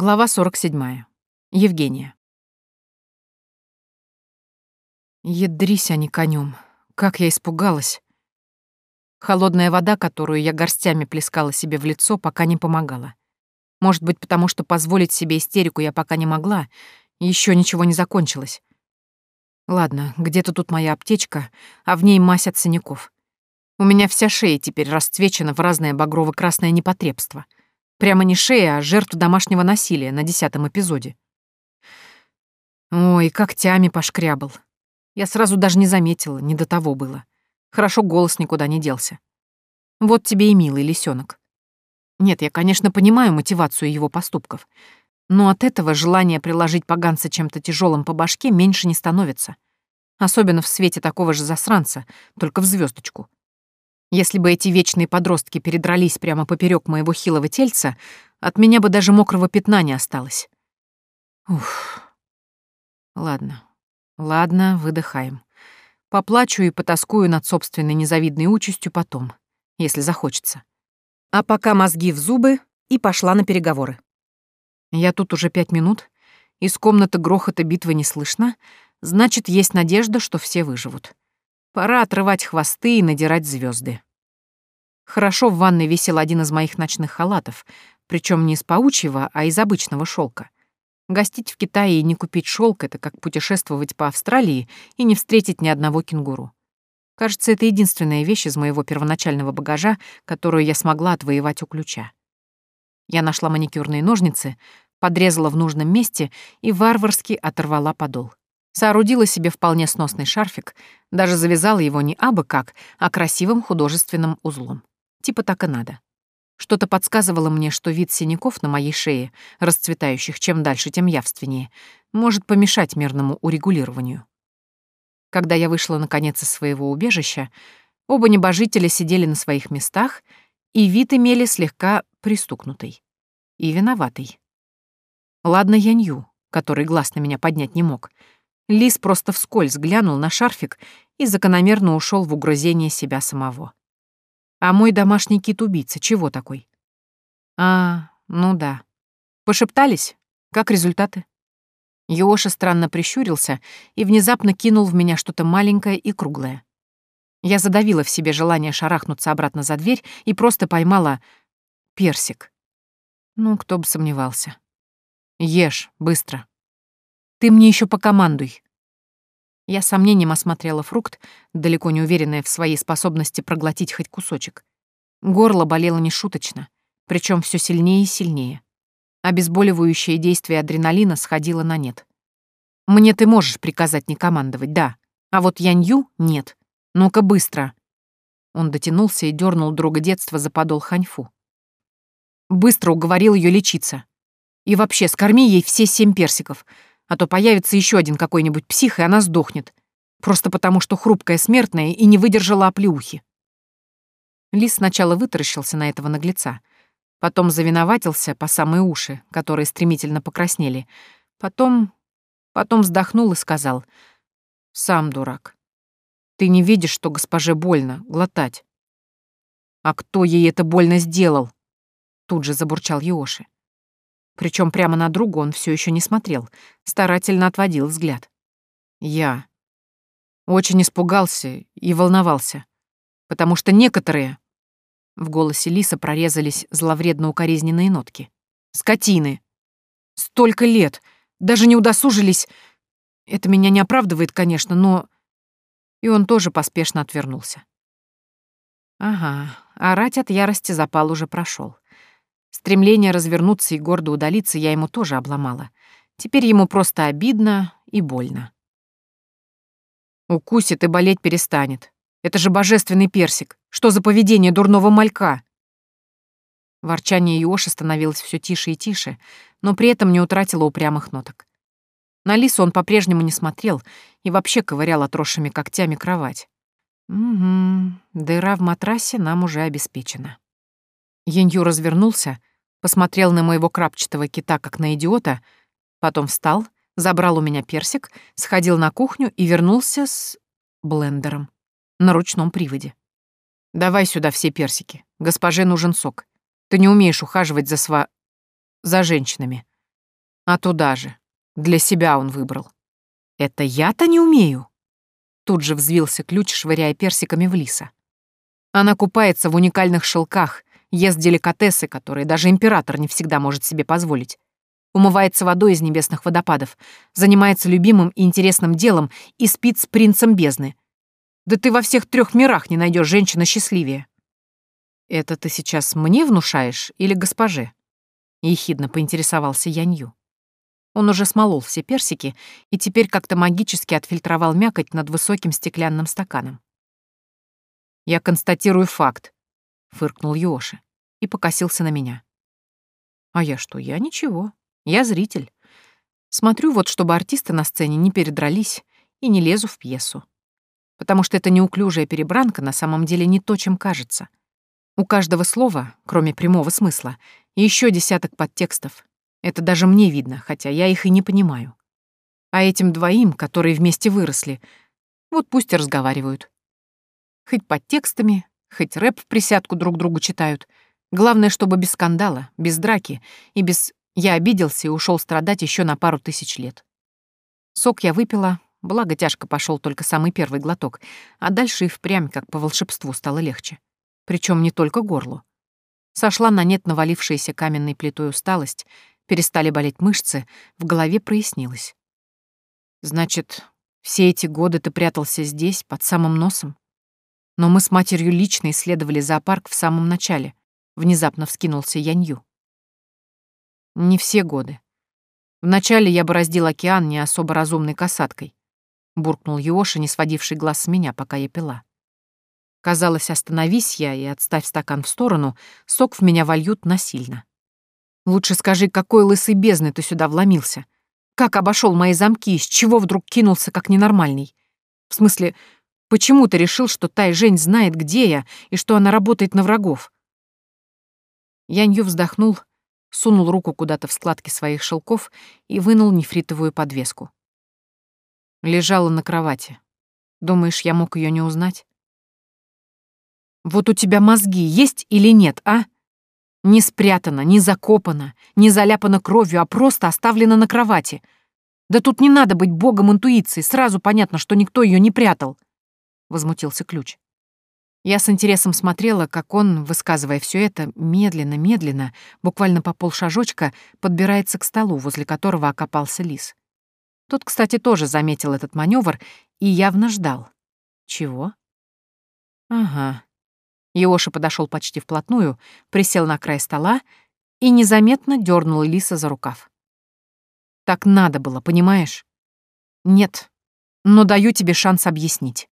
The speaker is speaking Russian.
Глава 47. Евгения. Ядрись они конем. Как я испугалась. Холодная вода, которую я горстями плескала себе в лицо, пока не помогала. Может быть, потому что позволить себе истерику я пока не могла, еще ничего не закончилось. Ладно, где-то тут моя аптечка, а в ней мазь от синяков. У меня вся шея теперь расцвечена в разное багрово-красное непотребство — Прямо не шея, а жертв домашнего насилия на десятом эпизоде. Ой, когтями пошкрябал. Я сразу даже не заметила, не до того было. Хорошо голос никуда не делся. Вот тебе и милый лисенок. Нет, я, конечно, понимаю мотивацию его поступков, но от этого желание приложить поганца чем-то тяжелым по башке меньше не становится. Особенно в свете такого же засранца, только в звездочку. Если бы эти вечные подростки передрались прямо поперек моего хилого тельца, от меня бы даже мокрого пятна не осталось. Уф. Ладно, ладно, выдыхаем. Поплачу и потаскую над собственной незавидной участью потом, если захочется. А пока мозги в зубы и пошла на переговоры. Я тут уже пять минут, из комнаты грохота битвы не слышно, значит, есть надежда, что все выживут. Пора отрывать хвосты и надирать звезды. Хорошо в ванной висел один из моих ночных халатов, причем не из паучьего, а из обычного шелка. Гостить в Китае и не купить шелк это как путешествовать по Австралии и не встретить ни одного кенгуру. Кажется, это единственная вещь из моего первоначального багажа, которую я смогла отвоевать у ключа. Я нашла маникюрные ножницы, подрезала в нужном месте и варварски оторвала подол. Соорудила себе вполне сносный шарфик, даже завязала его не абы как, а красивым художественным узлом. Типа так и надо. Что-то подсказывало мне, что вид синяков на моей шее, расцветающих чем дальше, тем явственнее, может помешать мирному урегулированию. Когда я вышла наконец из своего убежища, оба небожителя сидели на своих местах, и вид имели слегка пристукнутый и виноватый. Ладно, Янью, который глаз на меня поднять не мог — Лис просто вскользь глянул на шарфик и закономерно ушел в угрызение себя самого. А мой домашний кит-убийца чего такой? А, ну да. Пошептались? Как результаты? Йоша странно прищурился и внезапно кинул в меня что-то маленькое и круглое. Я задавила в себе желание шарахнуться обратно за дверь и просто поймала персик. Ну, кто бы сомневался. Ешь, быстро. Ты мне еще покомандуй». Я с сомнением осмотрела фрукт, далеко не уверенная в своей способности проглотить хоть кусочек. Горло болело нешуточно, причем все сильнее и сильнее. Обезболивающее действие адреналина сходило на нет. «Мне ты можешь приказать не командовать, да, а вот Янью — нет. Ну-ка быстро!» Он дотянулся и дернул друга детства за подол ханьфу. Быстро уговорил ее лечиться. И вообще, скорми ей все семь персиков — а то появится еще один какой-нибудь псих, и она сдохнет. Просто потому, что хрупкая смертная и не выдержала оплеухи. Лис сначала вытаращился на этого наглеца, потом завиноватился по самые уши, которые стремительно покраснели, потом... потом вздохнул и сказал, «Сам дурак. Ты не видишь, что госпоже больно глотать?» «А кто ей это больно сделал?» Тут же забурчал Йоши. Причем прямо на другу он все еще не смотрел, старательно отводил взгляд. Я очень испугался и волновался, потому что некоторые... В голосе Лиса прорезались зловредно-укоризненные нотки. «Скотины! Столько лет! Даже не удосужились... Это меня не оправдывает, конечно, но...» И он тоже поспешно отвернулся. Ага, орать от ярости запал уже прошел. Стремление развернуться и гордо удалиться я ему тоже обломала. Теперь ему просто обидно и больно. Укусит и болеть перестанет. Это же божественный персик. Что за поведение дурного малька? Ворчание Йоши становилось все тише и тише, но при этом не утратило упрямых ноток. На Лису он по-прежнему не смотрел и вообще ковырял отросшими когтями кровать. Угу, дыра в матрасе нам уже обеспечена. Янью развернулся, посмотрел на моего крапчатого кита как на идиота, потом встал, забрал у меня персик, сходил на кухню и вернулся с блендером на ручном приводе. «Давай сюда все персики. Госпоже нужен сок. Ты не умеешь ухаживать за сва... за женщинами. А туда же. Для себя он выбрал. Это я-то не умею. Тут же взвился ключ, швыряя персиками в лиса. Она купается в уникальных шелках, ест деликатесы, которые даже император не всегда может себе позволить. Умывается водой из небесных водопадов, занимается любимым и интересным делом и спит с принцем бездны. Да ты во всех трех мирах не найдешь женщины счастливее. Это ты сейчас мне внушаешь или госпоже? Ехидно поинтересовался Янью. Он уже смолол все персики и теперь как-то магически отфильтровал мякоть над высоким стеклянным стаканом. «Я констатирую факт», — фыркнул Йоши и покосился на меня. «А я что? Я ничего. Я зритель. Смотрю вот, чтобы артисты на сцене не передрались и не лезу в пьесу. Потому что эта неуклюжая перебранка на самом деле не то, чем кажется. У каждого слова, кроме прямого смысла, еще десяток подтекстов. Это даже мне видно, хотя я их и не понимаю. А этим двоим, которые вместе выросли, вот пусть и разговаривают. Хоть подтекстами, хоть рэп в присядку друг другу читают. Главное, чтобы без скандала, без драки и без «я обиделся и ушел страдать еще на пару тысяч лет». Сок я выпила, благо тяжко пошел только самый первый глоток, а дальше и впрямь, как по волшебству, стало легче. Причем не только горлу. Сошла на нет навалившаяся каменной плитой усталость, перестали болеть мышцы, в голове прояснилось. «Значит, все эти годы ты прятался здесь, под самым носом? Но мы с матерью лично исследовали зоопарк в самом начале», — внезапно вскинулся Янью. «Не все годы. Вначале я бороздил океан не особо разумной касаткой», — буркнул Йоши, не сводивший глаз с меня, пока я пила. Казалось, остановись я и отставь стакан в сторону, сок в меня вольют насильно. Лучше скажи, какой лысый бездны ты сюда вломился? Как обошел мои замки, с чего вдруг кинулся как ненормальный? В смысле, почему ты решил, что Тай Жень знает, где я, и что она работает на врагов? Янью вздохнул, сунул руку куда-то в складки своих шелков и вынул нефритовую подвеску. Лежала на кровати. Думаешь, я мог ее не узнать? Вот у тебя мозги есть или нет, а? Не спрятано, не закопано, не заляпано кровью, а просто оставлено на кровати. Да тут не надо быть богом интуиции, сразу понятно, что никто ее не прятал. Возмутился ключ. Я с интересом смотрела, как он, высказывая все это, медленно-медленно, буквально по полшажочка, подбирается к столу, возле которого окопался лис. Тот, кстати, тоже заметил этот маневр и явно ждал. Чего? Ага, Иоша подошел почти вплотную, присел на край стола и незаметно дернул Лиса за рукав. «Так надо было, понимаешь?» «Нет, но даю тебе шанс объяснить».